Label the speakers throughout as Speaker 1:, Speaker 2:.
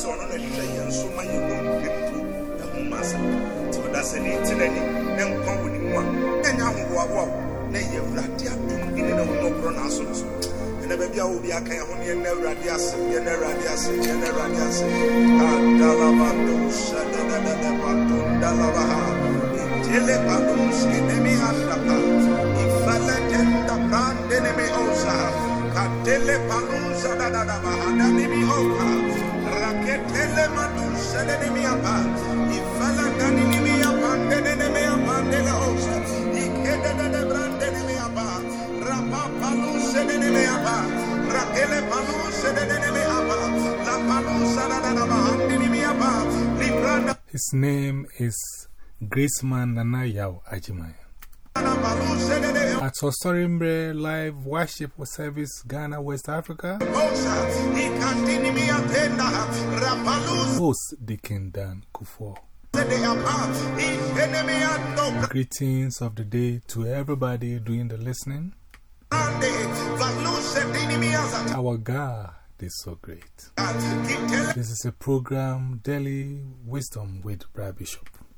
Speaker 1: sɛ ɔno na hwehwɛ yɛn nso ma yɛhu mpepo ɛho ma asɛm nti ɔda sɛ ne ti n'ani ne nkwa wɔ ne mu a ɛnyɛ ahohoahoa na yɛ awurade adom bi ne ne ho nɔborɔ n'aso no so. Ɛnɛ baabi a wobi aka yɛn ho ne yɛn awurade ase yɛn awurade ase yɛn awurade ase. Adalabado hyɛdɛdɛdɛdɛbado ndalabaha ìjẹlẹ balùwù sí nemi àdàbà ìfẹlẹ dẹndà brande nemi ọsà kàdélé balùwù sàdàdàdàbà àdánimi ọkà rakẹtẹlẹ
Speaker 2: His name is Graceman Nana Yao Ajimai. At Osorimbre Live Worship Service, Ghana, West Africa, host Deacon Dan Kufo. Greetings of the day to everybody doing the listening. Our God is so great. This is a program, Daily Wisdom with Braa Bishop.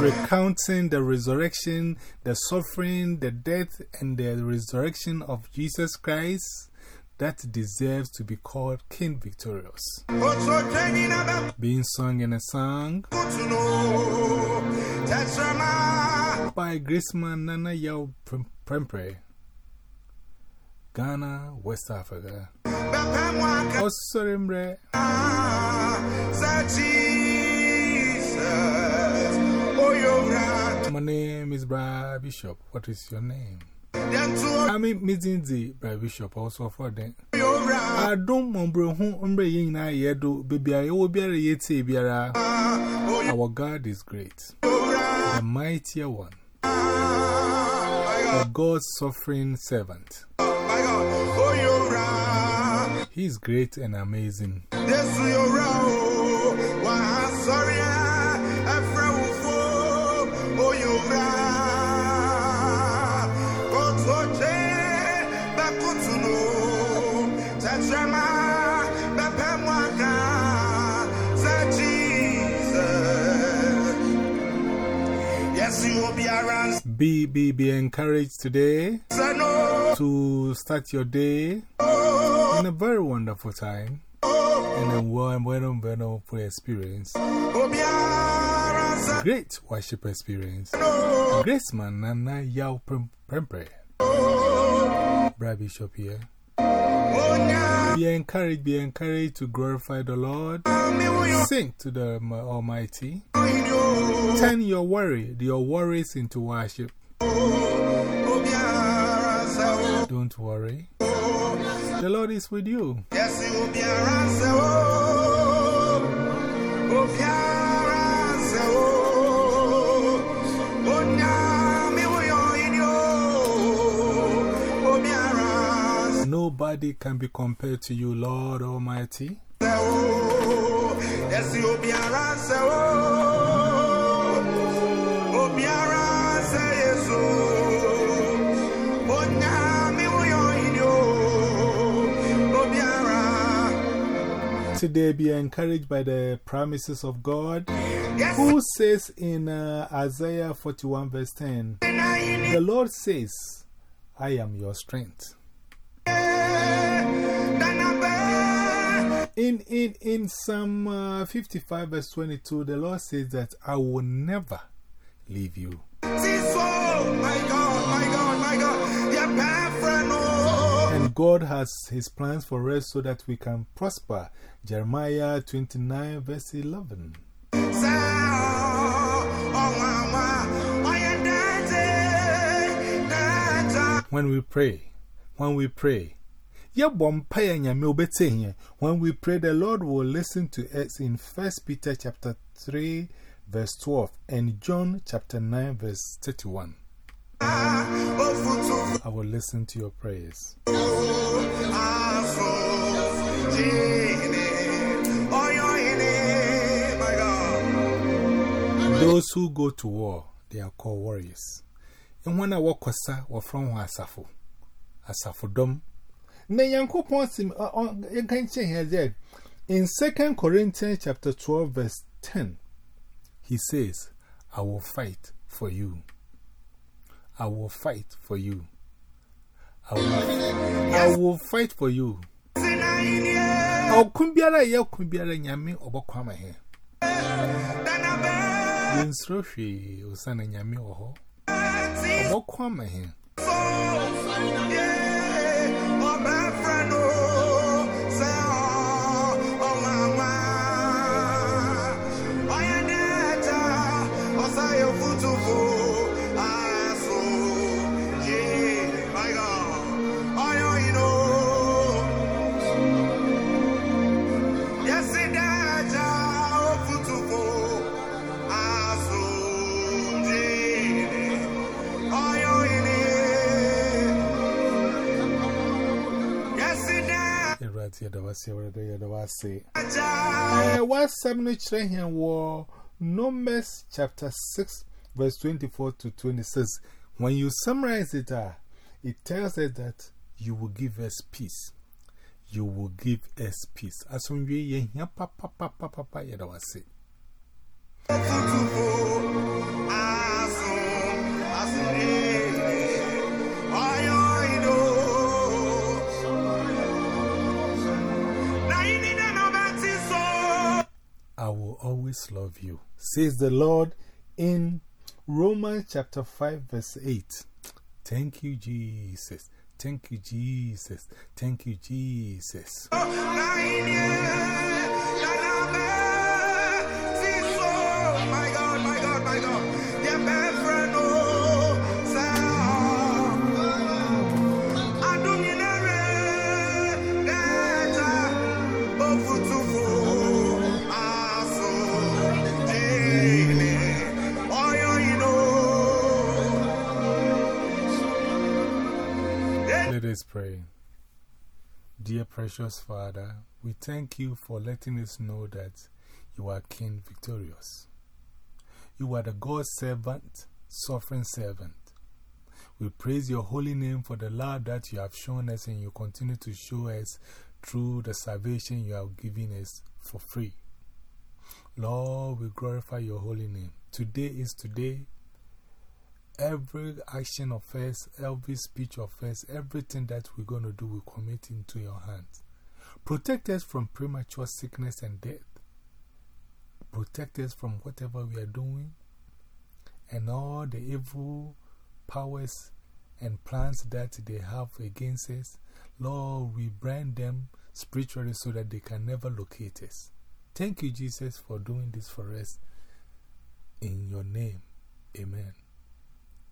Speaker 2: Recounting the resurrection, the suffering, the death, and the resurrection of Jesus Christ that deserves to be called King Victorious.
Speaker 1: Otoje nina bakutuno.
Speaker 2: Being sung in a song by Graceman Nana Yao Prempre, Ghana, West Africa.
Speaker 1: Bepe
Speaker 2: my name is Brad Bishop. What is your name? I mean, Mizinzi, Brad Bishop, also for them. I don't remember who umbre yin na yedo, baby. I will be a yeti biara. Our God is great, the mightier one, the God's suffering servant.
Speaker 1: My God. Oyora.
Speaker 2: He is great and amazing.
Speaker 1: Be.
Speaker 2: Be, be, encouraged today to start your day in a very wonderful time and a wonderful experience. Great worship experience. Grace man, Nana Yao Prem- Prempre. Braa Bishop here. Be encouraged, be encouraged to glorify the Lord. Sing to the Almighty. Turn your worry, your worries into worship.
Speaker 1: Obiara say o.
Speaker 2: Don't worry. The Lord is with you. Nobody can be compared to you, Lord Almighty.
Speaker 1: o. Yes, obiara say o. Obiara say yes o. Onya. Mi uyo inyo. Obiara.
Speaker 2: Today, be encouraged by the promises of God,
Speaker 1: Yes,
Speaker 2: who says in uh, Isaiah 41, verse 10, The Lord says, I am your strength. In, in, in Psalm uh, 55, verse 22, the Lord says that I will never leave you. And God has His plans for us so that we can prosper. Jeremiah 29, verse 11. When we pray, when we pray, when we pray, the Lord will listen to us in 1 Peter chapter 3, verse 12, and John chapter 9, verse 31. I will listen to your prayers. Those who go to war, they are called warriors. And when I walk, or from Asafo, Asafo Dom. Na Yankopon sim in 2 Corinthians chapter 12 verse 10 he says I will fight for you. I will fight for you. I will, I will fight for you. Kumbiara ya kumbiara nyame he usana nyame he What seven here war Numbers chapter 6, verse 24 to 26. When you summarize it, uh, it tells us that you will give us peace. You will give us peace. As when we hear papa, papa, papa, papa, yeah, that was love you, says the Lord in Romans chapter 5, verse 8. Thank you, Jesus. Thank you, Jesus. Thank you, Jesus. Oh, us pray. Dear precious Father, we thank you for letting us know that you are King victorious. You are the God's servant, sovereign servant. We praise your holy name for the love that you have shown us and you continue to show us through the salvation you have given us for free. Lord, we glorify your holy name. Today is today every action of us, every speech of us, everything that we're going to do, we commit into your hands. Protect us from premature sickness and death. Protect us from whatever we are doing and all the evil powers and plans that they have against us. Lord, we brand them spiritually so that they can never locate us. Thank you, Jesus, for doing this for us. In your name, amen.